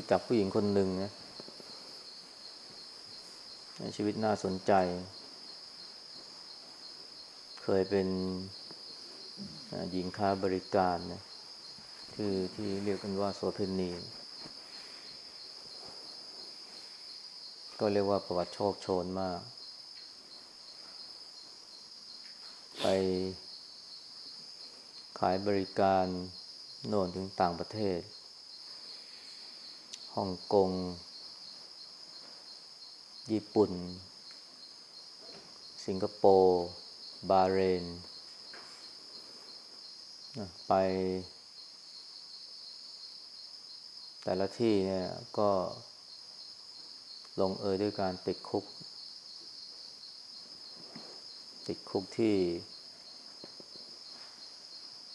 รู้จักผู้หญิงคนหนึ่งนะชีวิตน่าสนใจ เคยเป็นหญิงค้าบริการนะคือที่เรียกกันว่าโสเพณี ก็เรียกว่าประวัติโชคโชนมาก ไปขายบริการโน่นถึงต่างประเทศ ฮ่องกง ญี่ปุ่น สิงคโปร์ บาเรน ไป แต่ละที่เนี่ยก็ลงเอยด้วยการติดคุก ติดคุกที่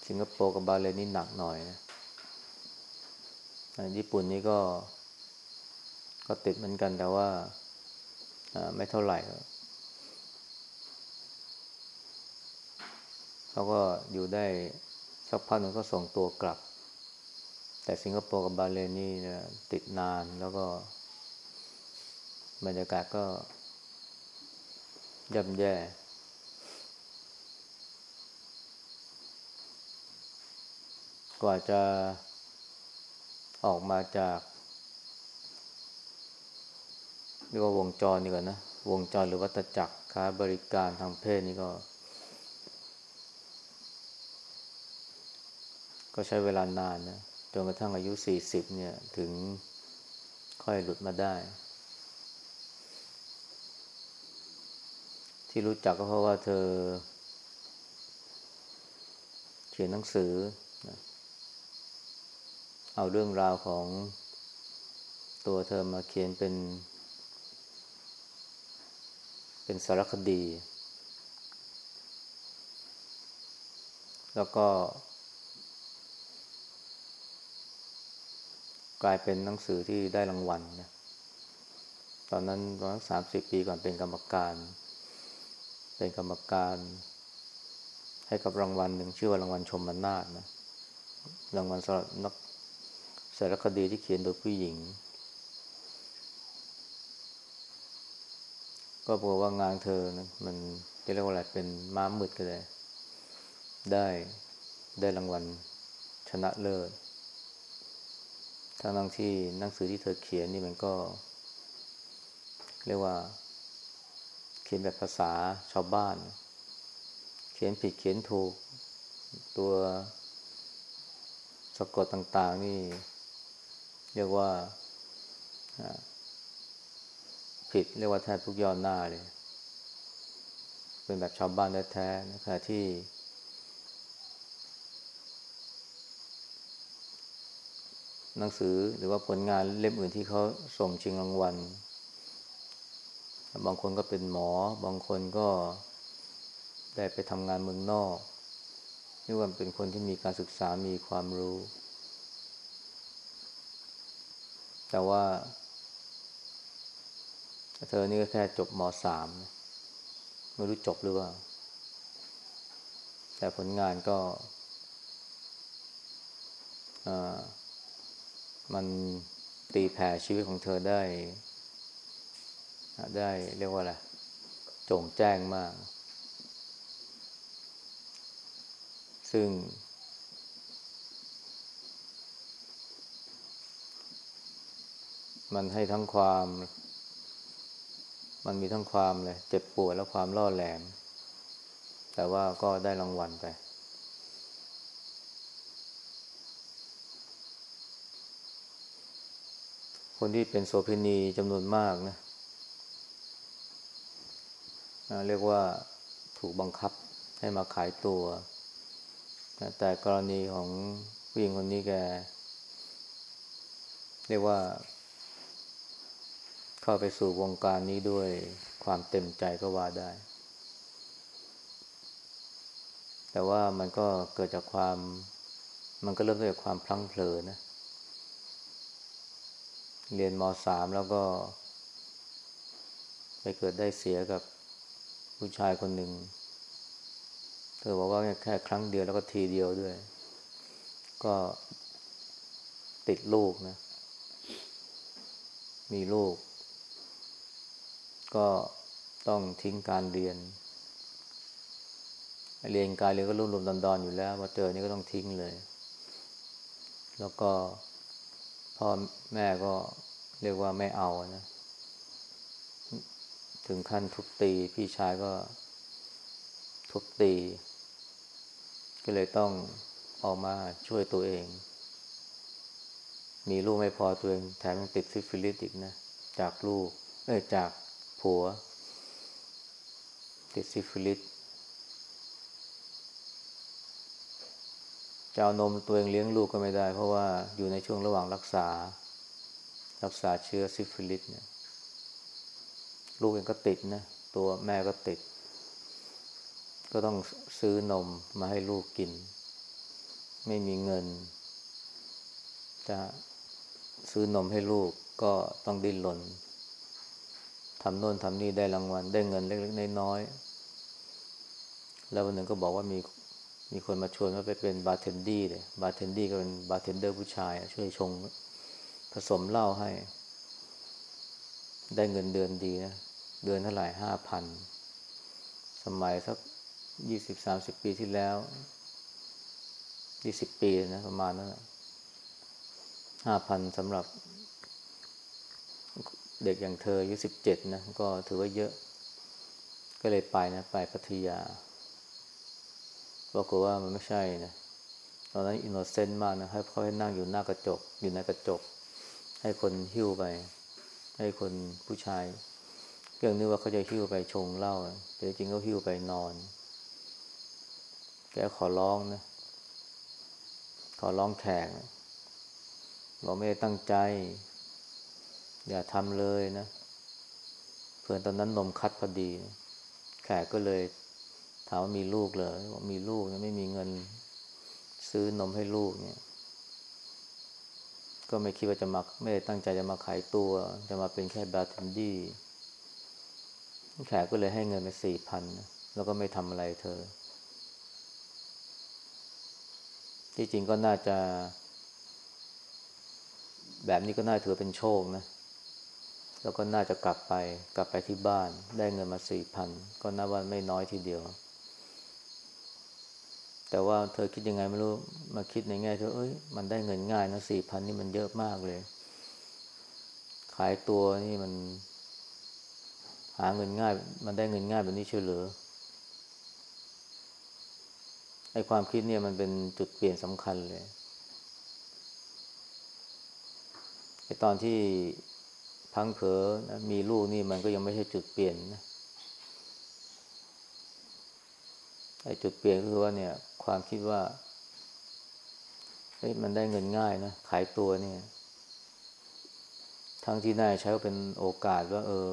สิงคโปร์กับบาเลนนี่หนักหน่อยนะ ญี่ปุ่นนี่ก็ก็ติดเหมือนกันแต่ว่าไม่เท่าไหร่เขาก็อยู่ได้สักพักหนึ่งก็ส่งตัวกลับ แต่สิงคโปร์กับบาเลนนี่ติดนานแล้วก็ บรรยากาศก็ย่ำแย่กว่าจะ ออกมาจากเรียกว่าวงจรนี่ก่อนนะ วงจรหรือวัตจักรค้าบริการทางเพศนี่ก็ ก็ใช้เวลานานนะจนกระทั่งอายุสี่สิบเนี่ยถึงค่อยหลุดมาได้ ที่รู้จักก็เพราะว่าเธอ เขียนหนังสือ เอาเรื่องราวของตัวเธอมาเขียนเป็น เป็นสารคดี แล้วก็ กลายเป็นหนังสือที่ได้รางวัลนะตอนนั้นประมาณสามสิบปีก่อนเป็นกรรมการ เป็นกรรมการ ให้กับรางวัลหนึ่งชื่อว่ารางวัลชมมนาฏนะรางวัลสำหรับนัก สารคดีที่เขียนโดยผู้หญิง ก็บอกว่างานเธอนะมันจะเรียกว่าอะไรเป็นม้ามืดก็ได้ ได้ได้รางวัลชนะเลิศทั้งทั้งที่หนังสือที่เธอเขียนนี่มันก็ เรียกว่า เขียนแบบภาษาชาวบ้าน เขียนผิดเขียนถูกตัวสะกดต่าง ๆ นี่ เรียกว่าผิดเรียกว่าแทบทุกย่อหน้าเลย เป็นแบบชาวบ้านแท้ๆนะคะที่ หนังสือหรือว่าผลงานเล่มอื่นที่เขาส่งชิงรางวัล บางคนก็เป็นหมอ บางคนก็ได้ไปทำงานเมืองนอกนี่ว่าเป็นคนที่มีการศึกษามีความรู้ แต่ว่า เธอนี่ก็แค่จบมสามไม่รู้จบหรือว่า แต่ผลงานก็มันตีแผ่ชีวิตของเธอได้ ได้เรียกว่าอะไรโจ่งแจ้งมาก ซึ่ง มันให้ทั้งความ มันมีทั้งความเลยเจ็บปวดและความล่อแหลม แต่ว่าก็ได้รางวัลไป คนที่เป็นโสเภณีจำนวนมากนะเรียกว่าถูกบังคับให้มาขายตัว แต่กรณีของผู้หญิงคนนี้แก เรียกว่า เข้าไปสู่วงการนี้ด้วยความเต็มใจก็ว่าได้ แต่ว่ามันก็เกิดจากความ มันก็เริ่มต้นจากความพลั้งเผลอนะ เรียนมสามแล้วก็ ไปเกิดได้เสียกับผู้ชายคนหนึ่ง เธอบอกว่าแค่ครั้งเดียวแล้วก็ทีเดียวด้วย ก็ติดลูกนะ มีลูก ก็ต้องทิ้งการเรียน เรียนการเรียนก็รุ่มรมดอนดอนอยู่แล้วพอเจอนี่ก็ต้องทิ้งเลย แล้วก็พ่อแม่ก็เรียกว่าไม่เอานะ ถึงขั้นทุบตีพี่ชายก็ทุบตี ก็เลยต้องออกมาช่วยตัวเอง มีลูกไม่พอตัวเองแถมยังติดซิฟิลิสอีกนะ จากลูกเอ้ยจาก ผัว ติดซิฟิลิสจะเอานมตัวเองเลี้ยงลูกก็ไม่ได้ เพราะว่าอยู่ในช่วงระหว่างรักษา รักษาเชื้อซิฟิลิสเนี่ยลูกเองก็ติดนะ ตัวแม่ก็ติด ก็ต้องซื้อนมมาให้ลูกกิน ไม่มีเงิน จะซื้อนมให้ลูกก็ต้องดิ้นรน ทำโน่นทำนี่ได้รางวัล ได้เงินเล็กๆน้อยๆแล้ววันหนึ่งก็บอกว่ามีมีคนมาชวนว่าไปเป็นบาร์เทนดี้เลยบาร์เทนดี้ก็เป็นบาร์เทนเดอร์ผู้ชาย ช่วยชงผสมเหล้าให้ ได้เงินเดือนดีนะ เดือนเท่าไหร่ห้าพันสมัยสักยี่สิบสามสิบปีที่แล้วยี่สิบปีนะประมาณนั้นห้าพันสำหรับ เด็กอย่างเธออายุสิบเจ็ดนะก็ถือว่าเยอะ ก็เลยไปนะ ไปพัทยาบอกว่ามันไม่ใช่นะตอนนั้น innocent มากนะให้เขาให้นั่งอยู่หน้ากระจก อยู่ในกระจก ให้คนหิ้วไป ให้คนผู้ชายเรื่องนึกว่าเขาจะหิ้วไปชงเหล้าแต่จริงเขาหิ้วไปนอน แกขอร้องนะ ขอร้องแขกนะบอกไม่ได้ตั้งใจ อย่าทำเลยนะเพื่อนตอนนั้นนมคัดพอดี แขกก็เลยถามว่ามีลูกเหรอบอกมีลูกนะไม่มีเงินซื้อนมให้ลูกเนี่ย ก็ไม่คิดว่าจะมาไม่ได้ตั้งใจจะมาขายตัว จะมาเป็นแค่บาร์เทนดี้แขกก็เลยให้เงินไปสี่พันแล้วก็ไม่ทำอะไรเธอ ที่จริงก็น่าจะ แบบนี้ก็น่าถือเป็นโชคนะ แล้วก็น่าจะกลับไปกลับไปที่บ้าน ได้เงินมาสี่พันก็น่าว่าไม่น้อยทีเดียว แต่ว่าเธอคิดยังไงไม่รู้มาคิดในแง่เธอเอ้ยมันได้เงินง่ายนะสี่พันนี่มันเยอะมากเลย ขายตัวนี่มัน หาเงินง่าย มันได้เงินง่ายแบบนี้เชื่อหรือไอความคิดเนี่ยมันเป็นจุดเปลี่ยนสำคัญเลยไอตอนที่ พังเผลอนะมีลูกนี่มันก็ยังไม่ใช่จุดเปลี่ยนนะไอ้จุดเปลี่ยนก็คือว่าเนี่ย ความคิดว่าเฮ้ยมันได้เงินง่ายนะขายตัวเนี่ย ทั้งที่นายใช้เป็นโอกาสว่า เออ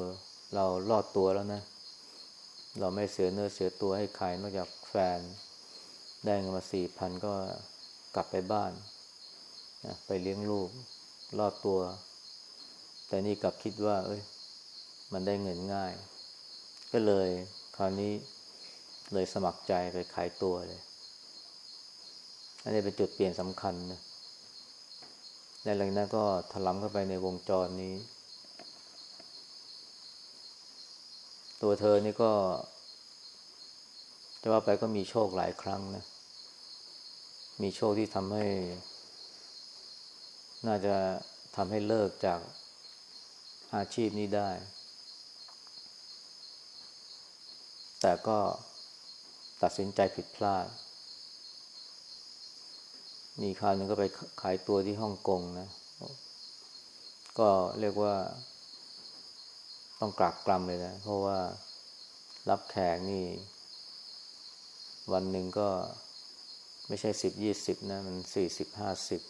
เรารอดตัวแล้วนะ เราไม่เสียเนื้อเสียตัวให้ใครนอกจากแฟน ได้เงินมาสี่พันก็กลับไปบ้านนะไปเลี้ยงลูกรอดตัว แต่นี่กลับคิดว่า เอ้ย มันได้เงินง่าย ก็เลยคราวนี้เลยสมัครใจไปขายตัวเลย อันนี้เป็นจุดเปลี่ยนสำคัญนะในหลังนั้นก็ถลำเข้าไปในวงจรนี้ ตัวเธอนี่ก็ จะว่าไปก็มีโชคหลายครั้งนะ มีโชคที่ทำให้ น่าจะทำให้เลิกจาก อาชีพนี้ได้ แต่ก็ตัดสินใจผิดพลาด มีคราวนึงก็ไปขายตัวที่ฮ่องกงนะ ก็เรียกว่า ต้องกลักกลำเลยนะ เพราะว่ารับแขกนี่ วันหนึ่งก็ไม่ใช่สิบยี่สิบนะ มันสี่สิบห้าสิบ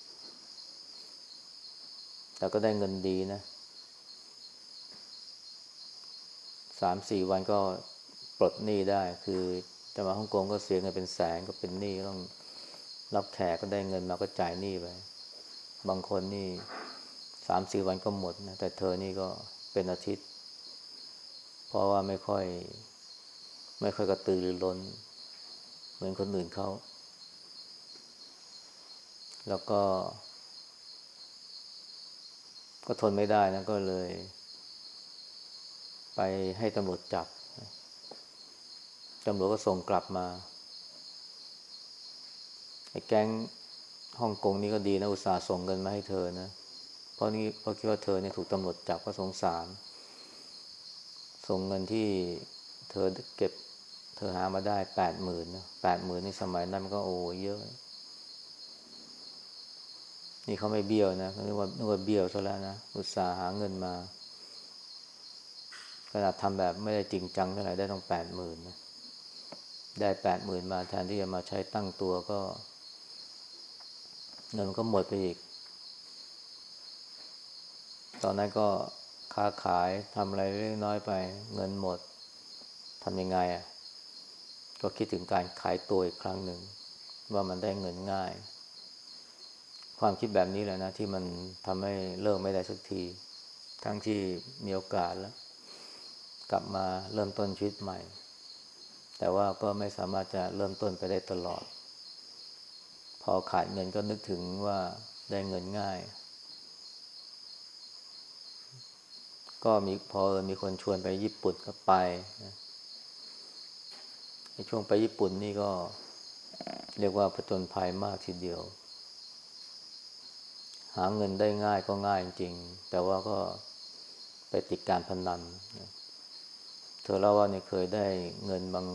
แต่ก็ได้เงินดีนะ สามสี่วันก็ปลดหนี้ได้ คือจะมาฮ่องกงก็เสียเงินเป็นแสนก็เป็นหนี้ต้องรับแขกก็ได้เงินมาก็จ่ายหนี้ไปบางคนนี่สามสี่วันก็หมดนะแต่เธอนี่ก็เป็นอาทิตย์ เพราะว่าไม่ค่อย ไม่ค่อยกระตือรือร้น เหมือนคนอื่นเขาแล้วก็ ก็ทนไม่ได้นะก็เลย ไปให้ตำรวจจับตำรวจก็ส่งกลับมาไอ้แก๊งฮ่องกงนี่ก็ดีนะอุตส่าห์ส่งเงินมาให้เธอนะเพราะนี่เพราะคิดว่าเธอเนี่ยถูกตำรวจจับก็สงสาร ส่งเงินที่เธอเก็บ เธอหามาได้แปดหมื่นนะแปดหมื่นในสมัยนั้นมันก็โอ้เยอะ นี่เขาไม่เบี้ยวนะเขาเรียกว่านึกว่าเบี้ยวซะแล้วนะอุตส่าห์หาเงินมา ขนาดทำแบบไม่ได้จริงจังเท่าไหร่ได้ต้องแปดหมื่นนะได้แปดหมื่นมาแทนที่จะมาใช้ตั้งตัวก็เงินมันก็หมดไปอีก ตอนนั้นก็ค้าขายทำอะไรเล็กน้อยไป เงินหมดทำยังไงอะ ก็คิดถึงการขายตัวอีกครั้งหนึ่ง ว่ามันได้เงินง่าย ความคิดแบบนี้แหละนะ ที่มันทำให้เลิกไม่ได้สักที ทั้งที่มีโอกาสแล้ว กลับมาเริ่มต้นชีวิตใหม่ แต่ว่าก็ไม่สามารถจะเริ่มต้นไปได้ตลอด พอขาดเงินก็นึกถึงว่าได้เงินง่าย ก็มีพอมีคนชวนไปญี่ปุ่นก็ไปในช่วงไปญี่ปุ่นนี่ก็เรียกว่าผจญภัยมากทีเดียว หาเงินได้ง่ายก็ง่ายจริง แต่ว่าก็ไปติดการพนันนะ เธอเล่าว่าเนี่ยเคยได้เงินบาง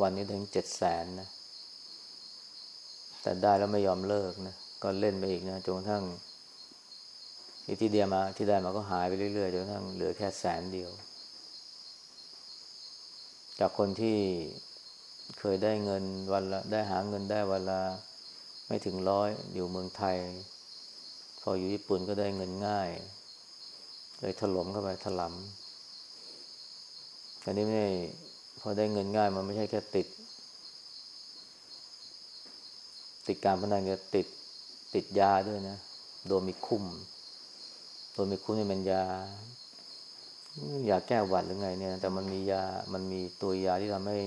วันนี้ถึงเจ็ดแสนนะ แต่ได้แล้วไม่ยอมเลิกนะ ก็เล่นไปอีกนะจนกระทั่งที่เดียมาที่ได้มาก็หายไปเรื่อยๆจนกระทั่งเหลือแค่แสนเดียว จากคนที่เคยได้เงินวันละได้หาเงินได้วันละไม่ถึงร้อยอยู่เมืองไทย พออยู่ญี่ปุ่นก็ได้เงินง่ายเลยถล่มเข้าไปถลำ อันนี้ไม่พอได้เงินง่ายมันไม่ใช่แค่ติด ติดการพนันก็ติดติดยาด้วยนะ โดมีคุ้ม โดมีคุ้มนี่มันยา ยาแก้หวัดหรือไง เนี่ย แต่มันมียา มันมีตัวยาที่ทำให้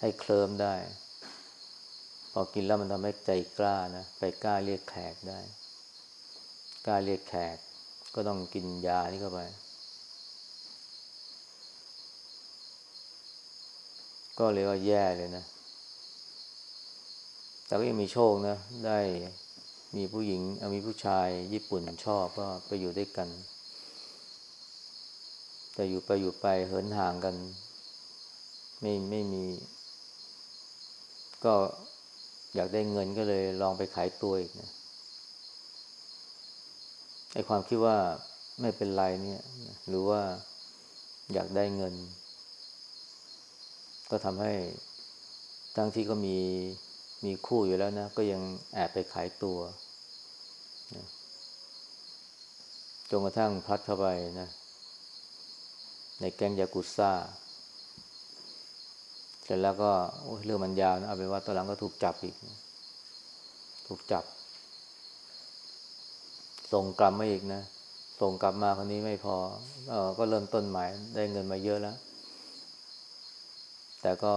ให้เคลิมได้ พอกินแล้วมันทำให้ใจกล้านะไปกล้าเรียกแขกได้ กล้าเรียกแขก ก็ต้องกินยานี่เข้าไป ก็เลยว่าแย่เลยนะ แต่ก็ยังมีโชคนะ ได้มีผู้หญิงมีผู้ชายญี่ปุ่นชอบก็ไปอยู่ด้วยกัน แต่อยู่ไปอยู่ไปเหินห่างกัน ไม่ไม่มี ก็อยากได้เงินก็เลยลองไปขายตัวอีกนะไอ้ความคิดว่าไม่เป็นไรเนี่ย หรือว่าอยากได้เงิน ก็ทำให้ทั้งที่ก็มีมีคู่อยู่แล้วนะ ก็ยังแอบไปขายตัวนะจนกระทั่งพัดเข้าไปนะ ในแก๊งยากุซ่าเสร็จแล้วก็เรื่องมันยาวนะเอาเป็นว่าตอนหลังก็ถูกจับอีก ถูกจับ ส่งกลับมาอีกนะ ส่งกลับมาคนนี้ไม่พอออก็เริ่มต้นใหม่ได้เงินมาเยอะแล้ว แต่ก็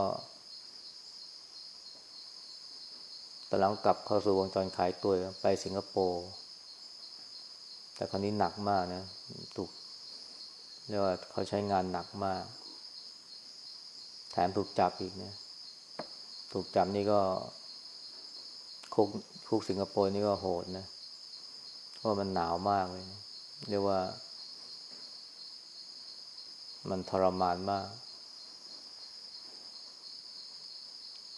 ตอนหลังกลับเข้าสู่วงจรขายตัวไปสิงคโปร์แต่คราวนี้หนักมากนะถูกเรียกว่าเขาใช้งานหนักมาก แถมถูกจับอีกเนะถูกจับนี่ก็คุกคุกสิงคโปร์นี่ก็โหดนะเพราะมันหนาวมากเลยนะเรียกว่า มันทรมานมาก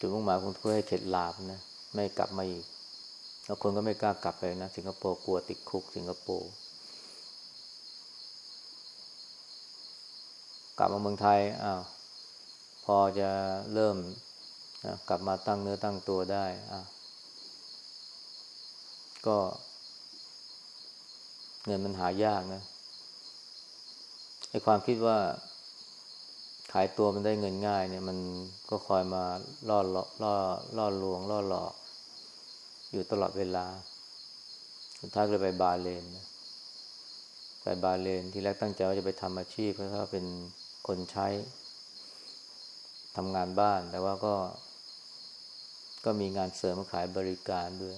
จุดมุ่งหมายของเพื่อให้เข็ดหลาบนะไม่กลับมาอีก แล้วคนก็ไม่กล้ากลับไปนะ สิงคโปร์กลัวติดคุกสิงคโปร์กลับมาเมืองไทยอ้าวพอจะเริ่มนะกลับมาตั้งเนื้อตั้งตัวได้อะก็เงินมันหายากนะไอความคิดว่า ขายตัวมันได้เงินง่ายเนี่ยมันก็คอยมาล่อล่อล่อล่อลวงล่อหลอกอยู่ตลอดเวลาสุดท้ายเลยไปบาเลนไปบาเลนที่แรกตั้งใจว่าจะไปทำอาชีพเพราะว่าเป็นคนใช้ทำงานบ้าน แต่ว่าก็ ก็มีงานเสริมขายบริการด้วย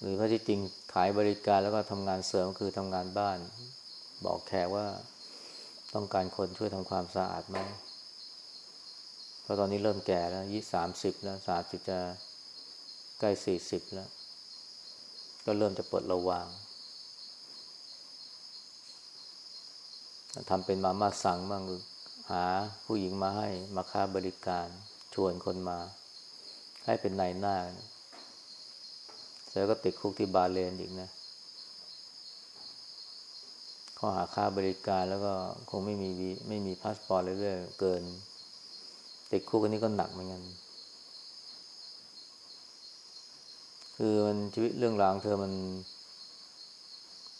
หรือพระที่จริงขายบริการแล้วก็ทำงานเสริมคือทำงานบ้าน บอกแขกว่า ต้องการคนช่วยทำความสะอาดไหมเพราะตอนนี้เริ่มแก่แล้วยี่สามสิบแล้วสามสิบจะใกล้สี่สิบแล้ว ก็เริ่มจะเปิดระวางทำเป็นมาม่าสั่งบ้างหาผู้หญิงมาให้มาค้าบริการชวนคนมา ให้เป็นนายหน้าเสร็จก็ติดคุกที่บาห์เรนอีกนะ ข้อหาค้าบริการแล้วก็คงไม่มีไม่มีพาสปอร์ตหรืออยู่เกิน ติดคุกอันนี้ก็หนักเหมือนกันคือมันชีวิตเรื่องราวเธอมัน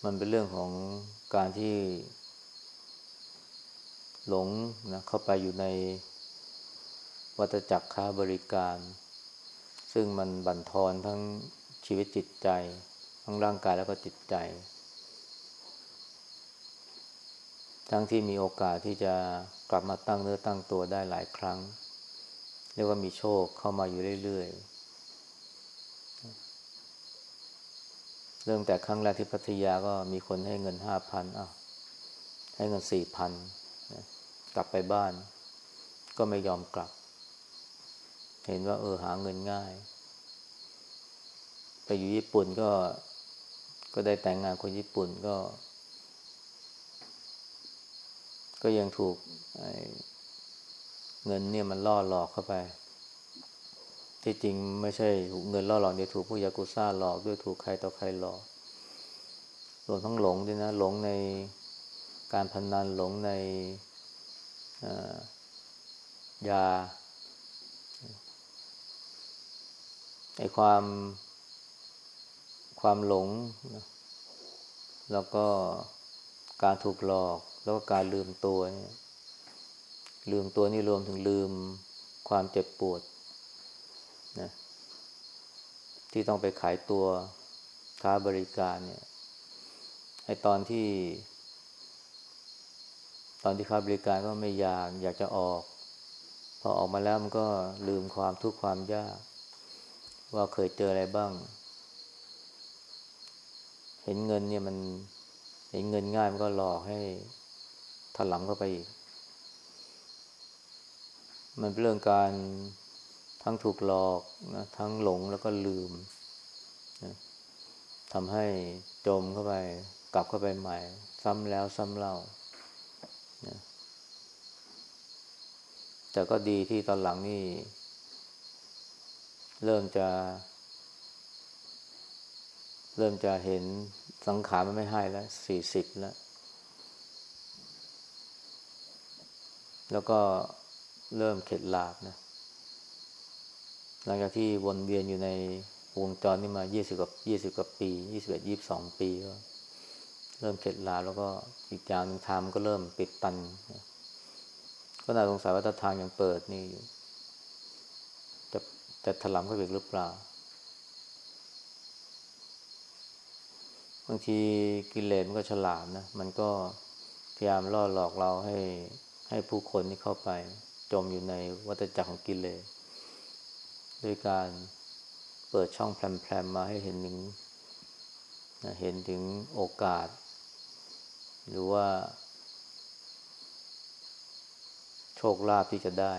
มันเป็นเรื่องของการที่ หลงนะเข้าไปอยู่ในวัฏจักรค้าบริการ ซึ่งมันบั่นทอนทั้งชีวิตจิตใจ ทั้งร่างกายแล้วก็จิตใจ ทั้งที่มีโอกาสที่จะกลับมาตั้งเนื้อตั้งตัวได้หลายครั้ง เรียกว่ามีโชคเข้ามาอยู่เรื่อยๆ เริ่มแต่ครั้งแรกที่พัทยาก็มีคนให้เงินห้าพันอะให้เงินสี่พันกลับไปบ้าน ก็ไม่ยอมกลับ เห็นว่าเออหาเงินง่าย ไปอยู่ญี่ปุ่นก็ก็ได้แต่งงานคนญี่ปุ่นก็ ก็ยังถูกเงินเนี่ยมันล่อหลอกเข้าไป ที่จริงไม่ใช่เงินล่อหลอกเดี๋ยวถูกผู้ยากุซ่าหลอกด้วยถูกใครต่อใครหลอกรวมทั้งหลงด้วยนะหลงในการพนนันหลงในยาไอความความหลง แล้วก็การถูกหลอก แล้วก็การลืมตัวเนี่ยลืมตัวนี่รวมถึงลืมความเจ็บปวดนะที่ต้องไปขายตัวค้าบริการเนี่ยไอตอนที่ ตอนที่ค้าบริการก็ไม่อยากอยากจะออก พอออกมาแล้วมันก็ลืมความทุกข์ความยาก ว่าเคยเจออะไรบ้าง เห็นเงินเนี่ยมัน เห็นเงินง่ายมันก็หลอกให้ ถลำเข้าไปอีก มันเป็นเรื่องการทั้งถูกหลอกนะทั้งหลงแล้วก็ลืมนะทำให้จมเข้าไป กลับเข้าไปใหม่ ซ้ำแล้วซ้ำเล่าแต่ก็ดีที่ตอนหลังนี่ เริ่มจะ เริ่มจะเห็นสังขารมันไม่ให้แล้วสี่สิบแล้ว แล้วก็เริ่มเข็ดหลาบนะ หลังจากที่วนเวียนอยู่ในวงจรนี้มายี่สิบกับยี่สิบกับปียี่สิบเอ็ดยี่สิบสองปีก็เริ่มเข็ดลาบแล้วก็อีกอย่างหนึ่งทางก็เริ่มปิดตัน ก็น่าสงสัยว่าถ้าทางยังเปิดนี่อยู่ จะจะถลำเข้าไปหรือเปล่า บางทีกิเลสมันก็ฉลาดนะ มันก็พยายามล่อหลอกเราให้ ให้ผู้คนที่เข้าไป จมอยู่ในวัฏจักรของกิเลสด้วยการเปิดช่องแพรมๆมาให้เห็นถึงเห็นถึงโอกาส หรือว่า โชคลาภที่จะได้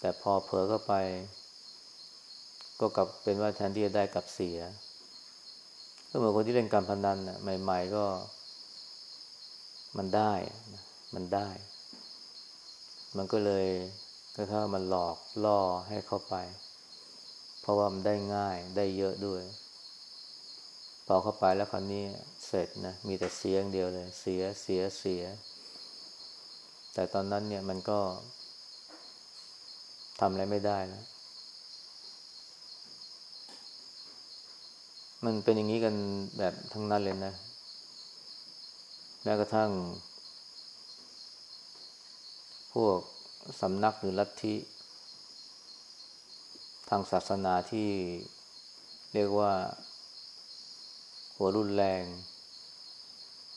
แต่พอเผลอเข้าไป ก็กลับเป็นว่าแทนที่จะได้กลับเสีย ก็เหมือนคนที่เล่นการพนันนะใหม่ ๆ ก็มันได้ มันได้ มันก็เลยก็ถ้ามันหลอกล่อให้เข้าไป เพราะว่ามันได้ง่ายได้เยอะด้วย พอเข้าไปแล้วคราวนี้เสร็จนะมีแต่เสียงเดียวเลย เสียเสียเสีย แต่ตอนนั้นเนี่ยมันก็ทำอะไรไม่ได้แล้วมันเป็นอย่างนี้กันแบบทั้งนั้นเลยนะ แม้กระทั่ง พวกสำนักหรือลัทธิทางศาสนาที่เรียกว่า หัวรุนแรง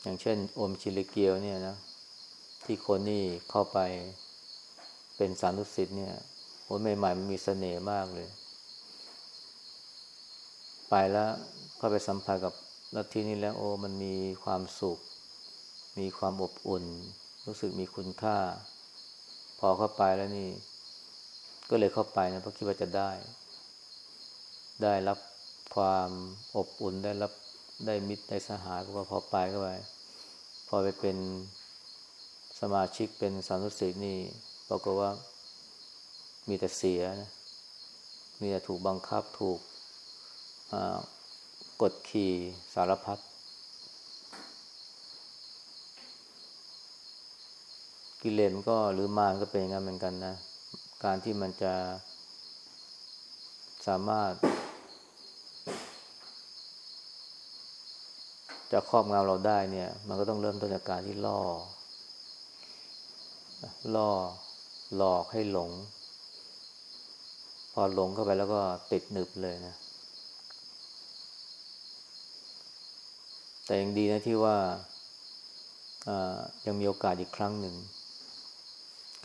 อย่างเช่น โอมชิลิเกียวเนี่ยนะ ที่คนนี่เข้าไปเป็นสารุสิทธิ์เนี่ยโอ้ใหม่ๆมันมีเสน่ห์มากเลย ไปแล้วก็ไปสัมผัสกับลัทธินี้แล้วโอ้มันมีความสุข มีความอบอุ่น รู้สึกมีคุณค่า พอเข้าไปแล้วนี่ ก็เลยเข้าไปนะเพราะคิดว่าจะได้ ได้รับความอบอุ่นได้รับได้มิตรได้สหายก็พอไปเข้าไปพอไปเป็นสมาชิกเป็นสานุสิทธิ์นี่ปรากฏว่ามีแต่เสียนะมีแต่ถูกบังคับถูกกดขี่สารพัด กิเลสมันก็หรือมารก็เป็นอย่างนั้นเหมือนกันนะ การที่มันจะสามารถ จะครอบงำเราได้เนี่ย มันก็ต้องเริ่มต้นจากการที่ล่อ ล่อหลอกให้หลง พอหลงเข้าไปแล้วก็ติดหนึบเลยนะ แต่ยังดีนะที่ว่ายังมีโอกาสอีกครั้งหนึ่ง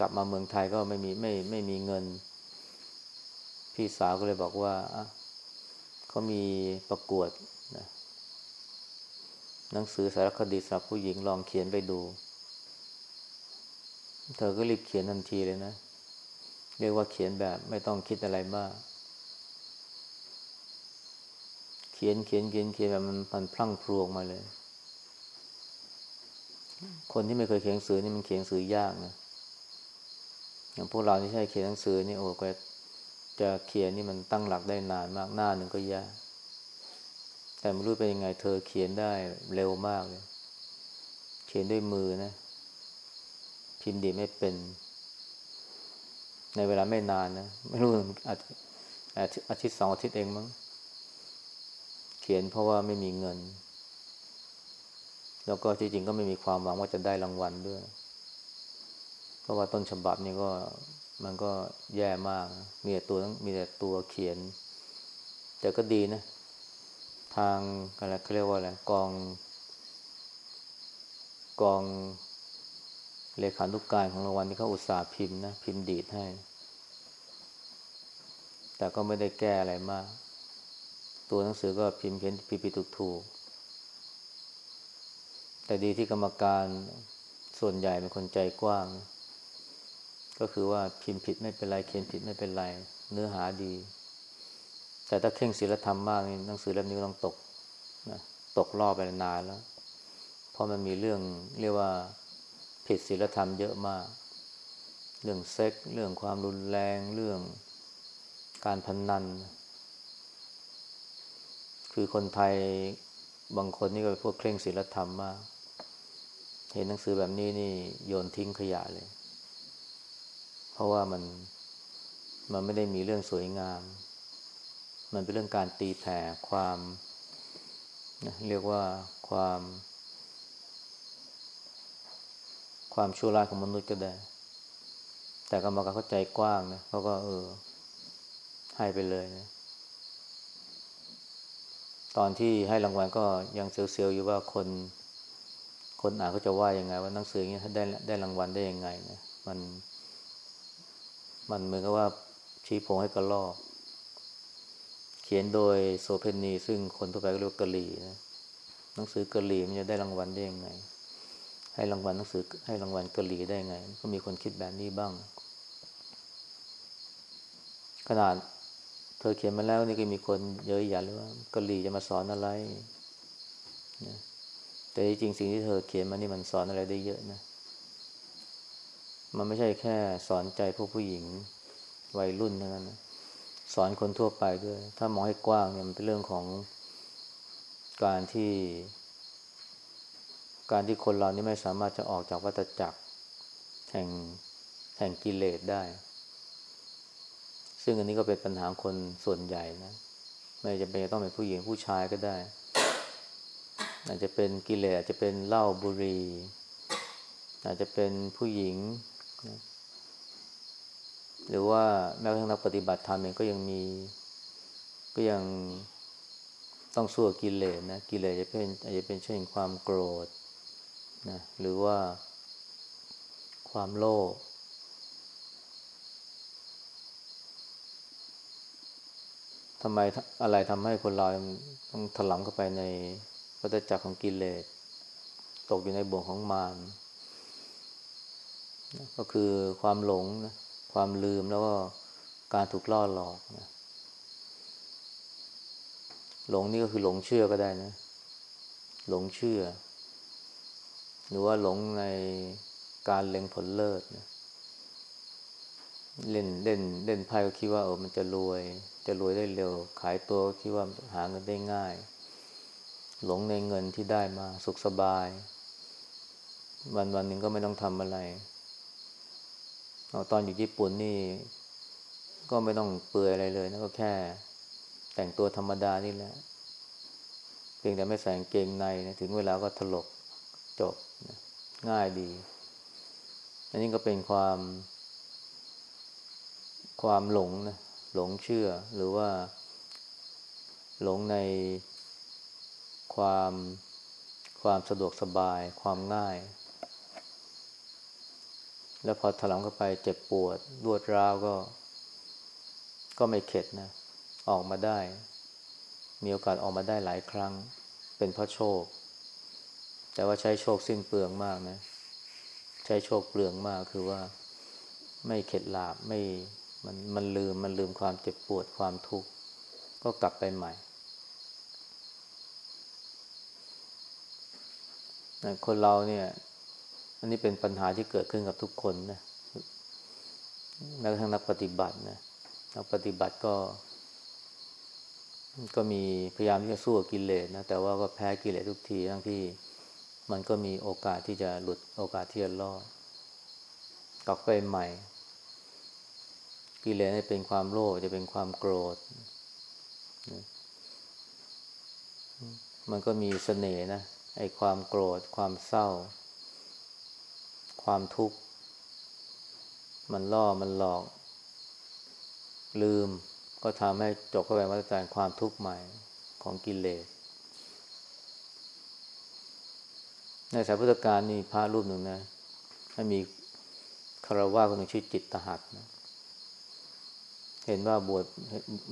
ลับมาเมืองไทยก็ไม่มีไม่ไม่มีเงิน พี่สาวก็เลยบอกว่าเขามีประกวดนะหนังสือสารคดีสำหรับผู้หญิงลองเขียนไปดู เธอก็รีบเขียนทันทีเลยนะ เรียกว่าเขียนแบบไม่ต้องคิดอะไรมากขียนเขียนเขียนเขียนแบบมันมันพลั่งพลวงมาเลย คนที่ไม่เคยเขียนหนังสือนี่มันเขียนหนังสือยากนะ อย่างพวกเราที่ใช่เขียนหนังสือนี่โอ้ก็จะเขียนนี่มันตั้งหลักได้นานมากหน้าหนึ่งก็ยากแต่ไม่รู้เป็นยังไง เธอเขียนได้เร็วมากเลย เขียนด้วยมือนะ พิมพ์ดีไม่เป็น ในเวลาไม่นานนะไม่รู้อาทิตย์สองอาทิตย์เองมั้งเขียนเพราะว่าไม่มีเงิน แล้วก็ที่จริงก็ไม่มีความหวังว่าจะได้รางวัลด้วย เพราะว่าต้นฉบับนี่ก็มันก็แย่มากมีแต่ตัวมีแต่ตัวเขียน แต่ก็ดีนะ ทางอะไรเขาเรียกว่าอะไรกอง กองเลขานุกการของรางวัลที่เขาอุตส่าห์พิมพ์นะพิมพ์ดีดให้ แต่ก็ไม่ได้แก้อะไรมาก ตัวหนังสือก็พิมพ์เขียนผิดผิดถูกถูกแต่ดีที่กรรมการส่วนใหญ่เป็นคนใจกว้าง ก็คือว่าพิมพ์ผิดไม่เป็นไรเขียนผิดไม่เป็นไร เนื้อหาดี แต่ถ้าเข่งศีลธรรมมากนี่หนังสือเล่มนี้ต้องตกนะตกรอบไปนานแล้ว เพราะมันมีเรื่องเรียกว่าผิดศีลธรรมเยอะมาก เรื่องเซ็ก เรื่องความรุนแรง เรื่องการพนนัน คือคนไทยบางคนนี่ก็พวกเคร่งศีลธรรมมาก เห็นหนังสือแบบนี้นี่โยนทิ้งขยะเลย เพราะว่ามันมันไม่ได้มีเรื่องสวยงาม มันเป็นเรื่องการตีแผ่ความนะเรียกว่าความ ความชั่วร้ายของมนุษย์ก็ได้ แต่กรรมการเข้าใจกว้างนะเขาก็เออ ให้ไปเลยนะตอนที่ให้รางวัลก็ยังเซียวๆอยู่ว่าคน คนอ่านก็จะว่ายังไง ว่าหนังสืออย่างนี้ได้ได้รางวัลได้ยังไงนะมัน มันเหมือนกับว่าชี้โพงให้กระลอก เขียนโดยโซเพนีซึ่งคนทั่วไปก็เรียกกะหรี่นะหนังสือกะหรี่มันจะได้รางวัลได้ยังไง ให้รางวัลหนังสือให้รางวัลกะหรี่ได้ยังไง ก็มีคนคิดแบบนี้บ้าง ขนาดเธอเขียนมาแล้วนี่ก็มีคนเยอะหยันเลยว่ากะหรี่จะมาสอนอะไรนะแต่จริงสิ่งที่เธอเขียนมานี่มันสอนอะไรได้เยอะนะ มันไม่ใช่แค่สอนใจพวกผู้หญิงวัยรุ่นเท่านั้นนะสอนคนทั่วไปด้วย ถ้ามองให้กว้างเนี่ยมันเป็นเรื่องของการที่ การที่คนเรานี่ไม่สามารถจะออกจากวัฏจักรแห่งแห่งกิเลสได้ ซึ่งอันนี้ก็เป็นปัญหาคนส่วนใหญ่นะ ไม่จะเป็นต้องเป็นผู้หญิงผู้ชายก็ได้ อาจจะเป็นกิเลสอาจจะเป็นเหล้าบุหรี่อาจจะเป็นผู้หญิง หรือว่าแม้กระทั่งนักปฏิบัติธรรมเองก็ยังมี ก็ยังต้องสู้กิเลสนะกิเลสจะเป็นอาจจะเป็นเช่นความโกรธนะหรือว่าความโลภทำไมอะไรทำให้คนเราต้องถลำเข้าไปในวัฏจักรของกิเลส ตกอยู่ในบ่วงของมารก็คือความหลงนะ ความลืมแล้วก็การถูกล่อหลอกนะหลงนี่ก็คือหลงเชื่อก็ได้นะ หลงเชื่อ หรือว่าหลงในการเล็งผลเลิศนะเล่นเล่นเล่นไพ่ก็คิดว่าเออมันจะรวย จะรวยได้เร็ว ขายตัวก็คิดว่าหาเงินได้ง่าย หลงในเงินที่ได้มาสุขสบาย วันวันหนึ่งก็ไม่ต้องทำอะไร ตอนอยู่ญี่ปุ่นนี่ ก็ไม่ต้องเปลือยอะไรเลยนะก็แค่ แต่งตัวธรรมดานี่แหละเพียงแต่ไม่ใส่เกงในนะถึงเวลาก็ถลกจบนะง่ายดี อันนี้ก็เป็นความ ความหลงนะหลงเชื่อหรือว่า หลงในความความสะดวกสบาย ความง่าย แล้วพอถลำเข้าไปเจ็บปวดรวดร้าวก็ ก็ไม่เข็ดนะ ออกมาได้ มีโอกาสออกมาได้หลายครั้ง เป็นเพราะโชค แต่ว่าใช้โชคสิ้นเปลืองมากนะ ใช้โชคเปลืองมากคือว่า ไม่เข็ดหลาบไม่มันมันลืมมันลืมความเจ็บปวดความทุกข์ ก็กลับไปใหม่คนเราเนี่ย อันนี้เป็นปัญหาที่เกิดขึ้นกับทุกคนนะแม้กระทั่งนักปฏิบัตินะนักปฏิบัติก็ ก็มีพยายามที่จะสู้กิเลสนะแต่ว่าก็แพ้กิเลสทุกทีทั้งที่มันก็มีโอกาสที่จะหลุดโอกาสที่จะรอดกลับไปใหม่ กิเลสนี่เป็นความโลภจะเป็นความโกรธ มันก็มีเสน่ห์นะไอ้ความโกรธความเศร้า ความทุกข์ มันล่อมันหลอก ลืมก็ทำให้จบเข้าไปวัฏจักรความทุกข์ใหม่ของกิเลส ในสายพุทธการนี่พระรูปหนึ่งนะถ้ามีคารวะคนหนึ่งชื่อจิตตหัดนะเห็นว่าบวช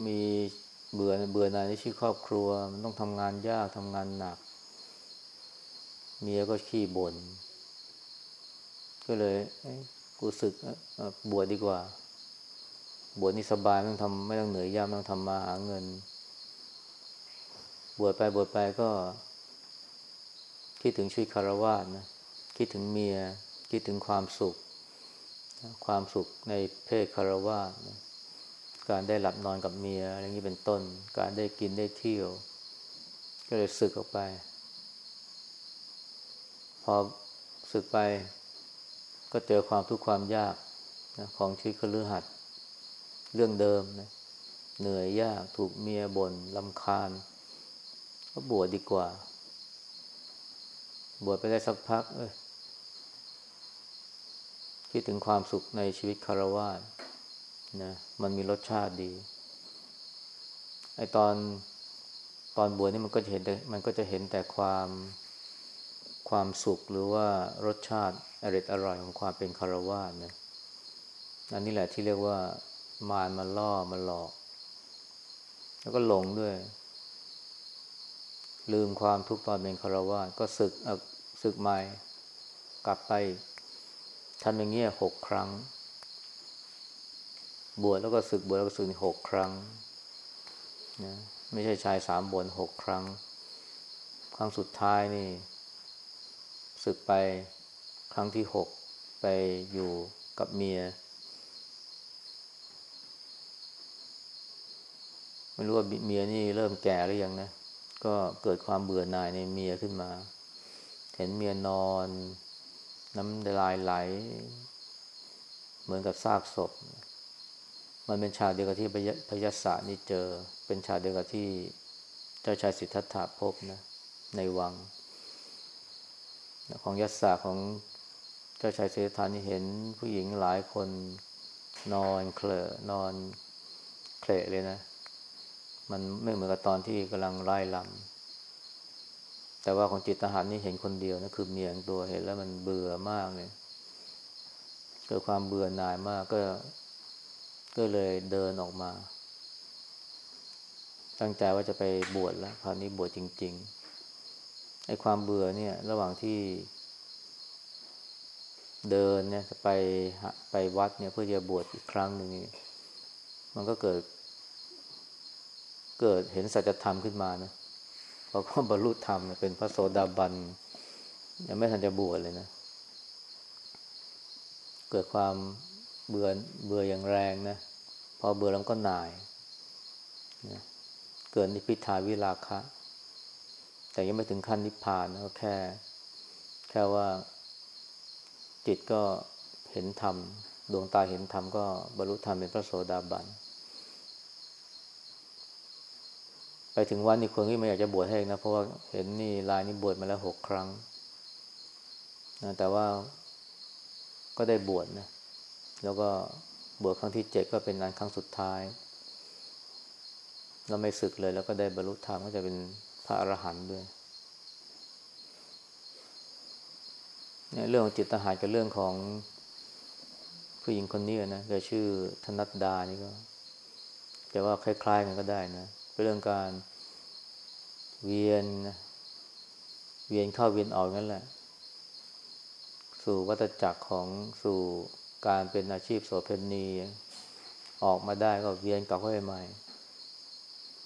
มีเบื่อเบื่อนายในชีวิตครอบครัว มันต้องทำงานยากทำงานหนัก เมียก็ขี้บน่น ก็เลยกูสึกบวชดีกว่า บวชนี่สบายไม่ต้องทำไม่ต้องเหนื่อยยากไม่ต้องทำมาหาเงิน บวชไปบวชไปก็ คิดถึงชีวิตคารวะนะคิดถึงเมีย คิดถึงความสุข ความสุขในเพศคารวะนะการได้หลับนอนกับเมียอะไรอย่างนี้เป็นต้น การได้กินได้เที่ยว ก็เลยสึกออกไป พอสึกไป ก็เจอความทุกข์ความยากนะของชีวิตคฤหัสถ์เรื่องเดิมนะเหนื่อยยากถูกเมียบน่นลำคาญ ก็บวชดดีกว่า บวชไปได้สักพัก เอ้ยคิดถึงความสุขในชีวิตคารวะนะมันมีรสชาติดีไอตอนตอนบวชนี่มันก็จะเห็นมันก็จะเห็นแต่ความ ความสุขหรือว่ารสชาติอริดอร่อยของความเป็นคารวะนะอันนี้แหละที่เรียกว่ามารมันล่อมันหลอก แล้วก็หลงด้วย ลืมความทุกข์ตอนเป็นคารวะก็ศึกศึกใหม่กลับไปทำอย่างเงี้ยหกครั้ง บวชแล้วก็ศึกบวชแล้วก็ศึกหกครั้งนะไม่ใช่ชายสามบวชหกครั้ง ครั้งสุดท้ายนี่ ศึกไปครั้งที่หกไปอยู่กับเมีย ไม่รู้ว่าเมียนี่เริ่มแก่หรือยังนะ ก็เกิดความเบื่อหน่ายในเมียขึ้นมา เห็นเมียนอน น้ำลายไหล เหมือนกับซากศพ มันเป็นชาเดียวกับที่พยศานี่เจอ เป็นชาเดียวกับที่เจ้าชายสิทธัตถะพบนะ ในวัง ของยศาของเจ้าชายเสถานี่เห็นผู้หญิงหลายคนนอนเคลอนอนเคลเลยนะ มันไม่เหมือนกับตอนที่กำลังไล่ลำแต่ว่าของจิตทหารนี่เห็นคนเดียวนะคือเมียงตัวเห็นแล้วมันเบื่อมากเลยเกิดความเบื่อหน่ายมากก็ ก็เลยเดินออกมา ตั้งใจว่าจะไปบวชแล้ว คราวนี้บวชจริง ๆ ไอ้ความเบื่อเนี่ย ระหว่างที่ เดินเนี่ยไปไปวัดเนี่ยเพื่อจะบวชอีกครั้งหนึ่งมันก็เกิด เกิดเห็นสัจธรรมขึ้นมานะพอก็บรรลุธรรมเป็นพระโสดาบันยังไม่ทันจะบวชเลยนะ เกิดความเบื่อเบื่ออย่างแรงนะพอเบื่อแล้วก็หน่ายนะเกิดนิพิทาวิราคะ แต่ยังไม่ถึงขั้นนิพพานนะแค่ แค่ว่า จิตก็เห็นธรรม ดวงตาเห็นธรรมก็บรรลุธรรมเป็นพระโสดาบัน ไปถึงวันนี้คนที่ไม่อยากจะบวชให้นะ เพราะว่าเห็นนี่ลายนี้บวชมาแล้วหกครั้งนะแต่ว่าก็ได้บวชนะ แล้วก็บวชครั้งที่เจ็ดก็เป็นนันครั้งสุดท้าย แล้วไม่ศึกเลยแล้วก็ได้บรรลุธรรมก็จะเป็น ระอรหันต์ด้วยเนี่ยเรื่องของจิตทหารกับเรื่องของผู้หญิงคนนี้นะแกชื่อธนัดดานี่ก็จะว่าคล้าย ๆ กันก็ได้นะเป็นเรื่องการเวียนเวียนเข้าเวียนออกนั่นแหละ สู่วัฏจักรของสู่การเป็นอาชีพโสเภณี ออกมาได้ก็เวียนกลับเข้าไปใหม่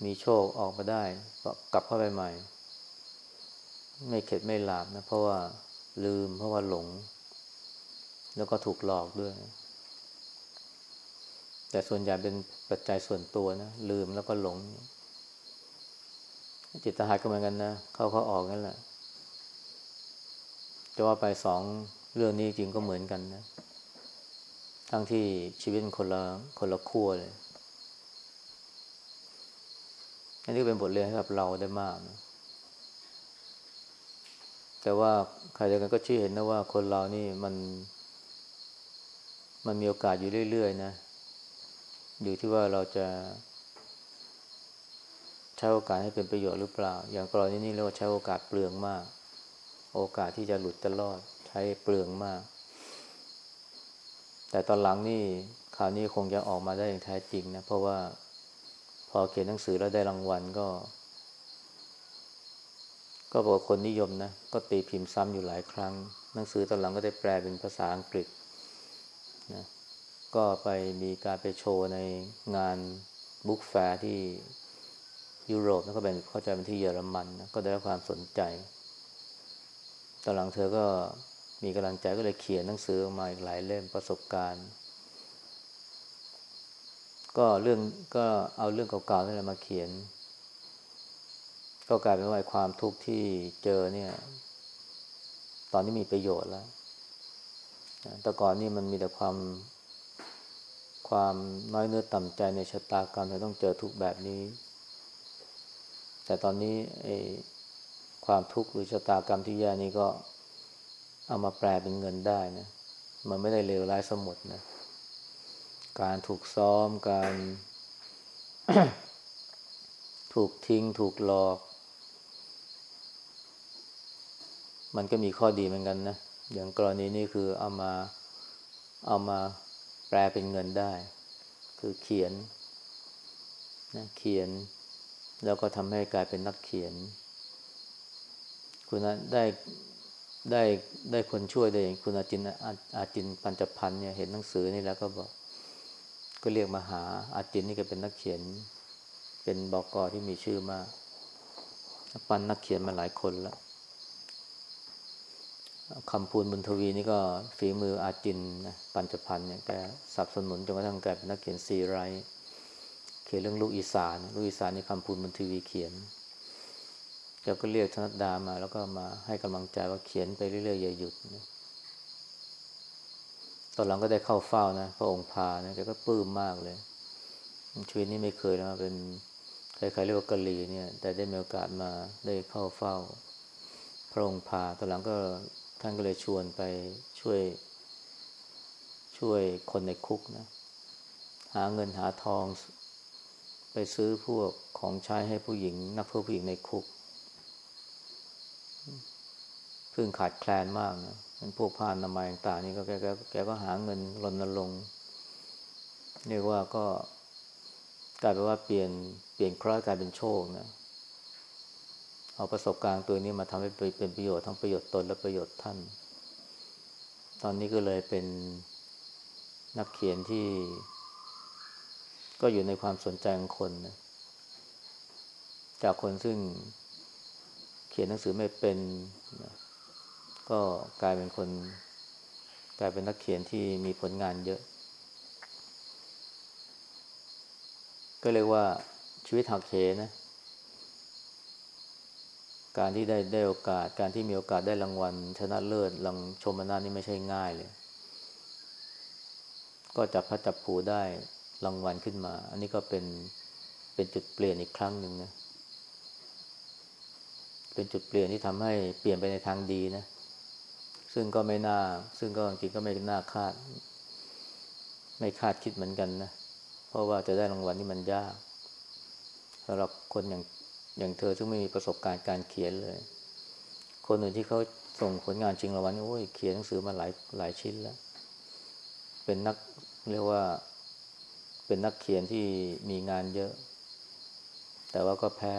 มีโชคออกมาได้ก็กลับเข้าไปใหม่ ไม่เข็ดไม่หลาบนะ เพราะว่าลืมเพราะว่าหลง แล้วก็ถูกหลอกด้วย แต่ส่วนใหญ่เป็นปัจจัยส่วนตัวนะ ลืมแล้วก็หลง จิตตหายก็เหมือนกันนะ เข้าเขาออกนั่นแหละจะว่าไปสองเรื่องนี้จริงก็เหมือนกันนะ ทั้งที่ชีวิตคนละคนละขั้วเลย อันนี้เป็นบทเรียนให้กับเราได้มากนะแต่ว่าใครเดียวกันก็ชี้เห็นนะว่าคนเรานี่มัน มันมีโอกาสอยู่เรื่อย ๆ นะ อยู่ที่ว่าเราจะใช้โอกาสให้เป็นประโยชน์หรือเปล่า อย่างกรณีนี้เรียกว่าใช้โอกาสเปลืองมาก โอกาสที่จะหลุดจะรอด ใช้เปลืองมาก แต่ตอนหลังนี่คราวนี้คงจะออกมาได้อย่างแท้จริงนะ เพราะว่า อเขียนหนังสือแล้วได้รางวัลก็ ก็บอกคนนิยมนะ ก็ตีพิมพ์ซ้ำอยู่หลายครั้ง หนังสือตอนหลังก็ได้แปลเป็นภาษาอังกฤษนะก็ไปมีการไปโชว์ในงานบุ๊กแฟร์ที่ยุโรปแล้วก็เป็นเข้าใจเป็นที่เยอรมันนะก็ได้รับความสนใจ ตอนหลังเธอก็มีกำลังใจก็เลยเขียนหนังสือออกมาอีกหลายเล่มประสบการณ์ ก็เรื่องก็เอาเรื่องเก่าๆนั่นแหละมาเขียน ก็กลายเป็นว่าความทุกข์ที่เจอเนี่ย ตอนนี้มีประโยชน์แล้วแต่ก่อนนี่มันมีแต่ความความน้อยเนื้อต่ำใจในชะตากรรมที่ต้องเจอทุกแบบนี้ แต่ตอนนี้ไอ้ความทุกข์หรือชะตากรรมที่แย่นี้ก็เอามาแปลเป็นเงินได้นะ มันไม่ได้เลวร้ายสมุดนะ การถูกซ้อม การ ถูกทิ้ง ถูกหลอก มันก็มีข้อดีเหมือนกันนะ อย่างกรณีนี้คือเอามา เอามาแปลเป็นเงินได้ คือเขียนนะเขียน แล้วก็ทำให้กลายเป็นนักเขียน คุณได้ได้ได้คนช่วยได้อย่างคุณอาจินอาจินปัญจพันธ์เนี่ยเห็นหนังสือนี่แล้วก็บอก ก็เรียกมาหาอาจินนี่ก็เป็นนักเขียน เป็นบอกอที่มีชื่อมาก ปันนักเขียนมาหลายคนแล้วคำพูนบุญทวีนี่ก็ฝีมืออาจินนะปัญจพันธ์เนี่ยแกสับสนุนจนกระทั่งแกเป็นนักเขียนซีไรเขียนเรื่องลูกอีสานลูกอีสานนี่คำพูนบุญทวีเขียนแกก็เรียกธนดามา แล้วก็มาให้กำลังใจว่าเขียนไปเรื่อยๆอย่าหยุดนะ ตอนหลังก็ได้เข้าเฝ้านะพระองค์พานะแกก็ปลื้มมากเลยชีวิตนี้ไม่เคยนะเป็นใครๆเรียกว่ากะลีเนี่ย แต่ได้มีโอกาสมาได้เข้าเฝ้า พระองค์พาตอนหลังก็ท่านก็เลยชวนไปช่วย ช่วยคนในคุกนะ หาเงินหาทอง ไปซื้อพวกของใช้ให้ผู้หญิง นักโทษผู้หญิงในคุก เพิ่งขาดแคลนมากนะ พวกผ้าอนามัยต่างนี่ก็แกแกก็หาเงินรณรงค์เรียกว่าก็กกลายเป็นว่าเปลี่ยนเปลี่ยนเคราะห์กลายเป็นโชคนะเอาประสบการณ์ตัวนี้มาทำให้เป็นประโยชน์ทั้งประโยชน์ตนและประโยชน์ท่าน ตอนนี้ก็เลยเป็นนักเขียนที่ ก็อยู่ในความสนใจของคนนะจากคนซึ่งเขียนหนังสือไม่เป็นนะ ก็กลายเป็นคน กลายเป็นนักเขียนที่มีผลงานเยอะ ก็เรียกว่าชีวิตหักเหนะ การที่ได้ได้โอกาส การที่มีโอกาสได้รางวัล ชนะเลิศรางชมนานี่ไม่ใช่ง่ายเลย ก็จับพัดจับผูได้รางวัลขึ้นมา อันนี้ก็เป็นเป็นจุดเปลี่ยนอีกครั้งหนึ่งนะ เป็นจุดเปลี่ยนที่ทำให้เปลี่ยนไปในทางดีนะ ซึ่งก็ไม่น่า ซึ่งก็จริงก็ไม่น่าคาด ไม่คาดคิดเหมือนกันนะ เพราะว่าจะได้รางวัลนี่มันยากสำหรับคนอย่างอย่างเธอซึ่งไม่มีประสบการณ์การเขียนเลย คนอื่นที่เขาส่งผลงานจริงรางวัลโอ้ยเขียนหนังสือมาหลายหลายชิ้นแล้ว เป็นนักเรียกว่า เป็นนักเขียนที่มีงานเยอะ แต่ว่าก็แพ้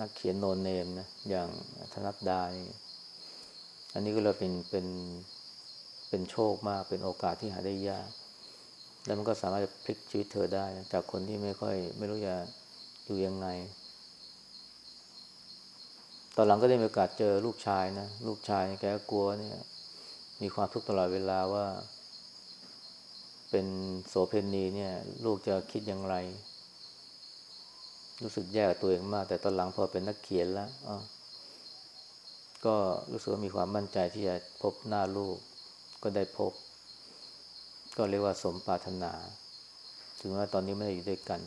นักเขียนโนนเนมนะอย่างธนัดดา อันนี้ก็เลยเป็นเป็นเป็นโชคมากเป็นโอกาสที่หาได้ยาก แล้วมันก็สามารถจะพลิกชีวิตเธอได้ จากคนที่ไม่ค่อย ไม่รู้จะอยู่ยังไง ตอนหลังก็ได้มีโอกาสเจอลูกชายนะลูกชายแกก็กลัวเนี่ย มีความทุกข์ตลอดเวลาว่า เป็นโสเพณีเนี่ย ลูกจะคิดอย่างไร รู้สึกแย่กับตัวเองมาก แต่ตอนหลังพอเป็นนักเขียนแล้ว ก็รู้สึกว่ามีความมั่นใจที่จะพบหน้าลูก ก็ได้พบ ก็เรียกว่าสมปรารถนา ถึงว่าตอนนี้ไม่ได้อยู่ด้วยกัน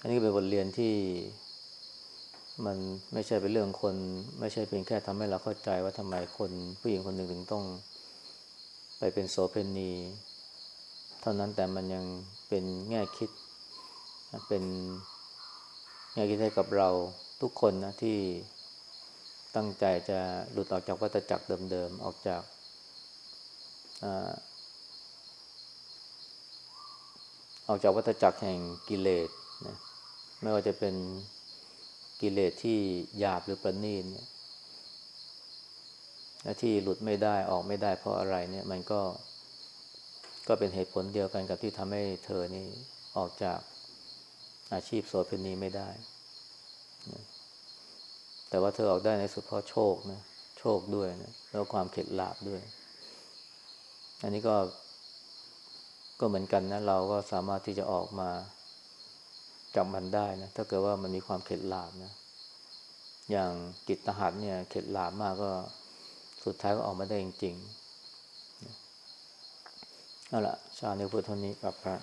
อันนี้เป็นบทเรียนที่มันไม่ใช่เป็นเรื่องคน ไม่ใช่เพียงแค่ทำให้เราเข้าใจว่าทำไมคนผู้หญิงคนหนึ่งถึงต้อง ไปเป็นโสเพณีเท่านั้นแต่มันยังเป็นแง่คิด เป็นแง่คิดให้กับเรา ทุกคนนะที่ตั้งใจจะหลุดออกจากวัฏจักรเดิมๆ ออกจากออกจากวัฏจักรแห่งกิเลสนะไม่ว่าจะเป็นกิเลสที่หยาบหรือประณีตเนี่ยและที่หลุดไม่ได้ออกไม่ได้เพราะอะไรเนี่ยมันก็ก็เป็นเหตุผลเดียวกันกับที่ทำให้เธอนี่ออกจากอาชีพโสเภณีไม่ได้ แต่ว่าเธอออกได้ในสุดเพราะโชคนะ โชคด้วยนะ แล้วความเข็ดหลาบด้วย อันนี้ก็ก็เหมือนกันนะ เราก็สามารถที่จะออกมาจากมันได้นะ ถ้าเกิดว่ามันมีความเข็ดหลาบนะ อย่างกิตตหัดเนี่ย เข็ดหลาบมากก็สุดท้ายก็ออกมาได้จริงๆเอาละชาเนพุทธนี้กับพระ